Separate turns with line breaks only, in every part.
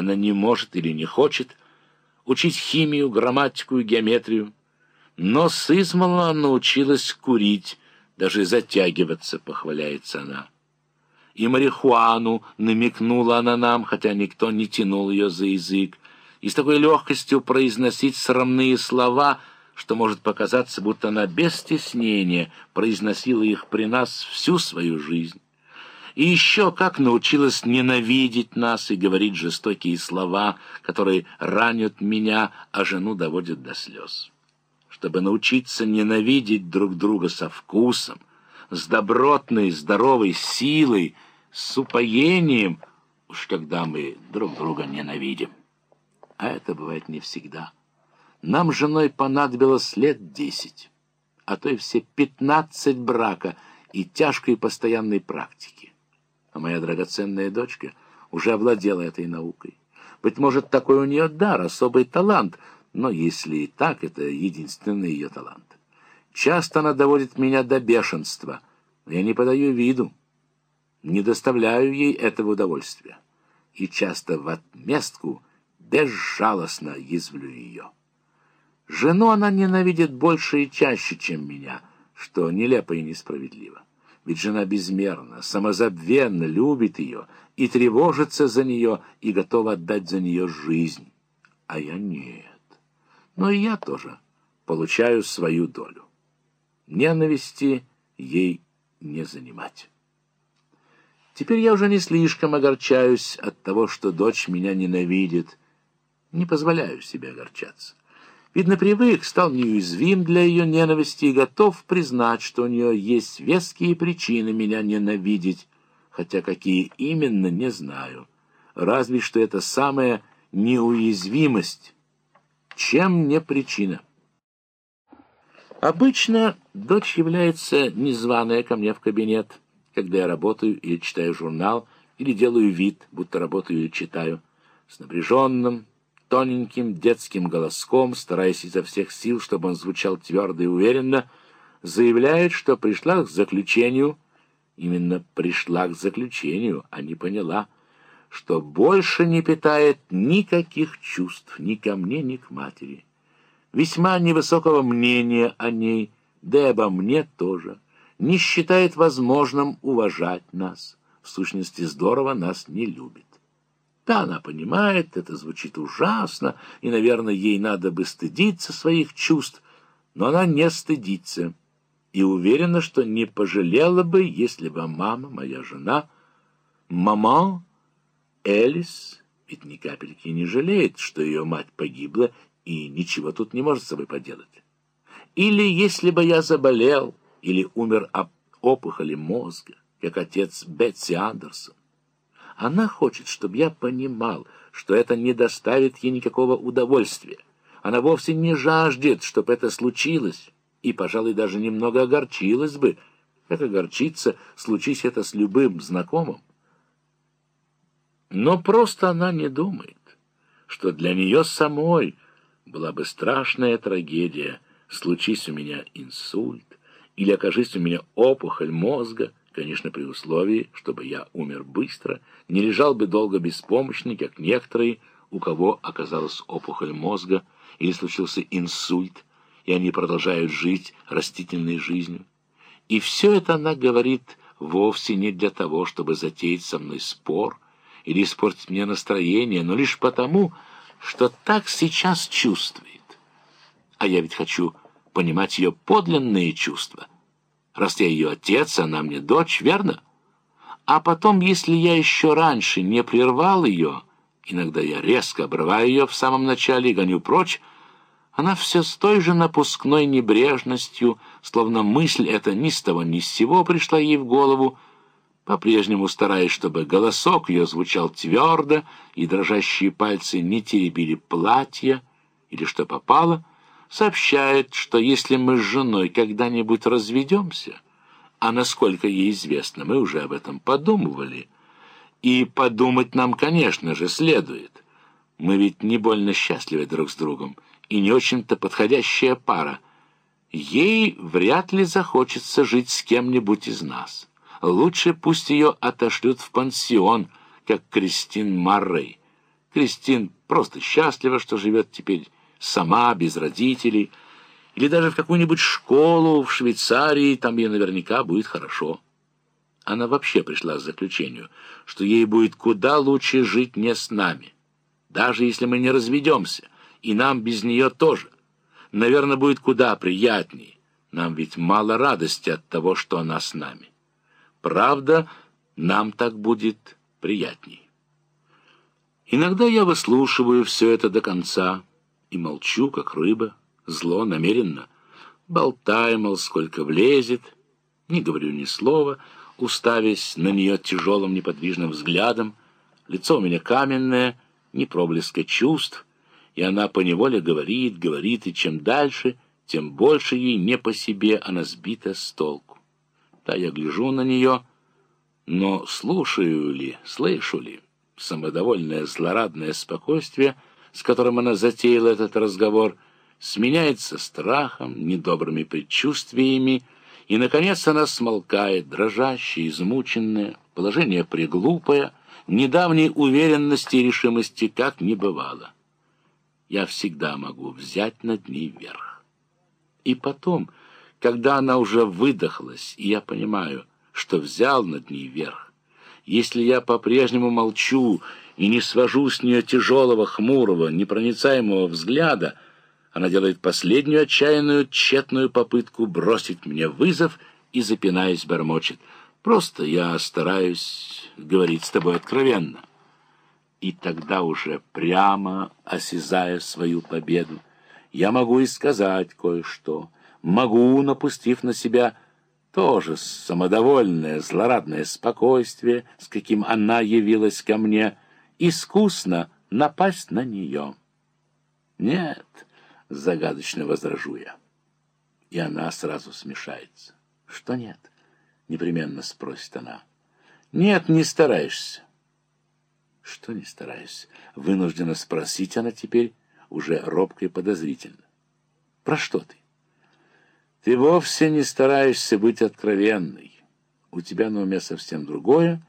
она не может или не хочет учить химию, грамматику и геометрию, но с измала научилась курить, даже затягиваться, похваляется она. И марихуану намекнула она нам, хотя никто не тянул ее за язык, и с такой легкостью произносить срамные слова, что может показаться, будто она без стеснения произносила их при нас всю свою жизнь. И еще как научилась ненавидеть нас и говорить жестокие слова, которые ранят меня, а жену доводят до слез. Чтобы научиться ненавидеть друг друга со вкусом, с добротной, здоровой силой, с упоением, уж когда мы друг друга ненавидим. А это бывает не всегда. Нам с женой понадобилось лет десять, а то и все пятнадцать брака и тяжкой постоянной практики а моя драгоценная дочка уже овладела этой наукой. Быть может, такой у нее дар, особый талант, но если и так, это единственный ее талант. Часто она доводит меня до бешенства, но я не подаю виду, не доставляю ей этого удовольствия, и часто в отместку безжалостно язвлю ее. Жену она ненавидит больше и чаще, чем меня, что нелепо и несправедливо. Ведь жена безмерно, самозабвенно любит ее и тревожится за нее, и готова отдать за нее жизнь. А я нет. Но и я тоже получаю свою долю. Ненависти ей не занимать. Теперь я уже не слишком огорчаюсь от того, что дочь меня ненавидит. Не позволяю себе огорчаться. Видно, привык, стал неуязвим для ее ненависти и готов признать, что у нее есть веские причины меня ненавидеть, хотя какие именно, не знаю. Разве что это самая неуязвимость. Чем не причина? Обычно дочь является незваная ко мне в кабинет, когда я работаю или читаю журнал, или делаю вид, будто работаю или читаю, с напряженным, тоненьким детским голоском, стараясь изо всех сил, чтобы он звучал твердо и уверенно, заявляет, что пришла к заключению, именно пришла к заключению, а не поняла, что больше не питает никаких чувств ни ко мне, ни к матери. Весьма невысокого мнения о ней, да и обо мне тоже, не считает возможным уважать нас. В сущности, здорово нас не любит. Да, она понимает, это звучит ужасно, и, наверное, ей надо бы стыдиться своих чувств, но она не стыдится и уверена, что не пожалела бы, если бы мама, моя жена, мама Элис, ведь ни капельки не жалеет, что ее мать погибла и ничего тут не может с собой поделать. Или если бы я заболел или умер от опухоли мозга, как отец Бетси Андерсон, она хочет, чтобы я понимал, что это не доставит ей никакого удовольствия. Она вовсе не жаждет, чтобы это случилось, и, пожалуй, даже немного огорчилась бы, как огорчиться, случись это с любым знакомым. Но просто она не думает, что для нее самой была бы страшная трагедия, случись у меня инсульт или окажись у меня опухоль мозга, конечно, при условии, чтобы я умер быстро, не лежал бы долго беспомощный, как некоторые, у кого оказалась опухоль мозга или случился инсульт, и они продолжают жить растительной жизнью. И все это она говорит вовсе не для того, чтобы затеять со мной спор или испортить мне настроение, но лишь потому, что так сейчас чувствует. А я ведь хочу понимать ее подлинные чувства — Раз я ее отец, она мне дочь, верно? А потом, если я еще раньше не прервал ее, иногда я резко обрываю ее в самом начале и гоню прочь, она все с той же напускной небрежностью, словно мысль эта ни с того ни с сего пришла ей в голову, по-прежнему стараясь, чтобы голосок ее звучал твердо, и дрожащие пальцы не теребили платье или что попало — сообщает, что если мы с женой когда-нибудь разведемся, а насколько ей известно, мы уже об этом подумывали, и подумать нам, конечно же, следует. Мы ведь не больно счастливы друг с другом и не очень-то подходящая пара. Ей вряд ли захочется жить с кем-нибудь из нас. Лучше пусть ее отошлют в пансион, как Кристин Маррей. Кристин просто счастлива, что живет теперь сама, без родителей, или даже в какую-нибудь школу в Швейцарии, там ей наверняка будет хорошо. Она вообще пришла к заключению, что ей будет куда лучше жить не с нами, даже если мы не разведемся, и нам без нее тоже. Наверное, будет куда приятнее. Нам ведь мало радости от того, что она с нами. Правда, нам так будет приятней. Иногда я выслушиваю все это до конца и молчу, как рыба, зло, намеренно. Болтаю, мол, сколько влезет, не говорю ни слова, уставясь на нее тяжелым неподвижным взглядом. Лицо у меня каменное, ни проблеска чувств, и она поневоле говорит, говорит, и чем дальше, тем больше ей не по себе она сбита с толку. Да, я гляжу на нее, но слушаю ли, слышу ли самодовольное злорадное спокойствие, с которым она затеяла этот разговор, сменяется страхом, недобрыми предчувствиями, и, наконец, она смолкает, дрожащая, измученная, положение приглупое, недавней уверенности и решимости как не бывало. Я всегда могу взять над ней верх. И потом, когда она уже выдохлась, и я понимаю, что взял над ней верх, если я по-прежнему молчу и не свожу с нее тяжелого, хмурого, непроницаемого взгляда, она делает последнюю отчаянную, тщетную попытку бросить мне вызов и, запинаясь, бормочет. «Просто я стараюсь говорить с тобой откровенно». И тогда уже, прямо осязая свою победу, я могу и сказать кое-что, могу, напустив на себя тоже самодовольное, злорадное спокойствие, с каким она явилась ко мне, искусно напасть на нее. Нет, загадочно возражу я. И она сразу смешается. Что нет? Непременно спросит она. Нет, не стараешься. Что не стараюсь? Вынуждена спросить она теперь, уже робко и подозрительно. Про что ты? Ты вовсе не стараешься быть откровенной. У тебя на уме совсем другое,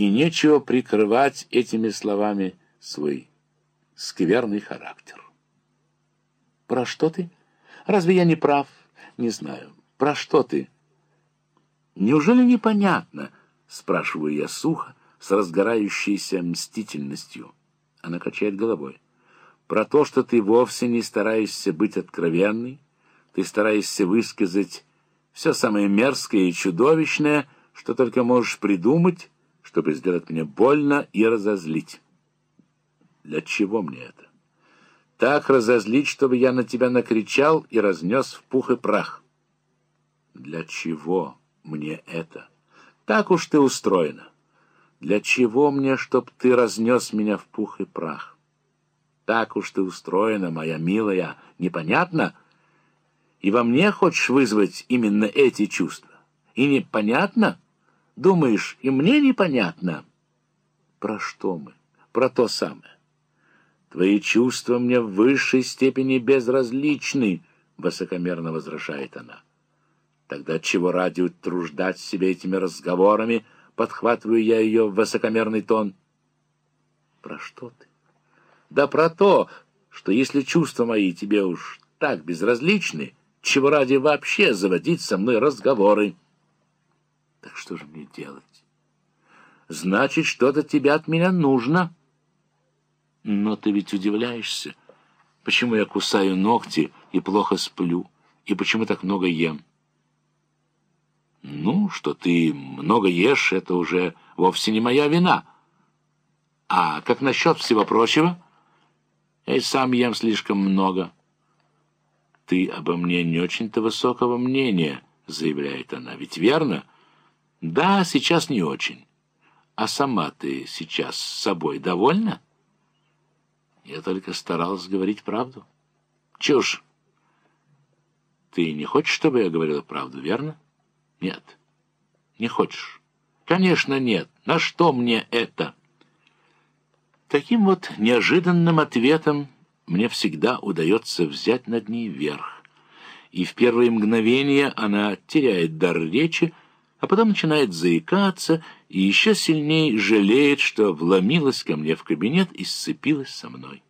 и нечего прикрывать этими словами свой скверный характер. Про что ты? Разве я не прав? Не знаю. Про что ты? Неужели непонятно? Спрашиваю я сухо, с разгорающейся мстительностью. Она качает головой. Про то, что ты вовсе не стараешься быть откровенной, ты стараешься высказать все самое мерзкое и чудовищное, что только можешь придумать, чтобы сделать мне больно и разозлить. Для чего мне это? Так разозлить, чтобы я на тебя накричал и разнес в пух и прах. Для чего мне это? Так уж ты устроена. Для чего мне, чтоб ты разнес меня в пух и прах? Так уж ты устроена, моя милая, непонятно? И во мне хочешь вызвать именно эти чувства? И непонятно? Думаешь, и мне непонятно? Про что мы? Про то самое. Твои чувства мне в высшей степени безразличны, — высокомерно возражает она. Тогда чего ради утруждать себя этими разговорами, подхватываю я ее в высокомерный тон. Про что ты? Да про то, что если чувства мои тебе уж так безразличны, чего ради вообще заводить со мной разговоры? Так что же мне делать? Значит, что-то тебе от меня нужно. — но ты ведь удивляешься, почему я кусаю ногти и плохо сплю, и почему так много ем. Ну, что ты много ешь, это уже вовсе не моя вина. А как насчет всего прочего? Я и сам ем слишком много. Ты обо мне не очень-то высокого мнения, заявляет она. Ведь верно? Да, сейчас не очень. А сама ты сейчас с собой довольна? Я только старался говорить правду. Чушь. Ты не хочешь, чтобы я говорила правду, верно? Нет. Не хочешь? Конечно, нет. На что мне это? Таким вот неожиданным ответом мне всегда удается взять над ней верх. И в первые мгновения она теряет дар речи, а потом начинает заикаться и еще сильнее жалеет, что вломилась ко мне в кабинет и сцепилась со мной.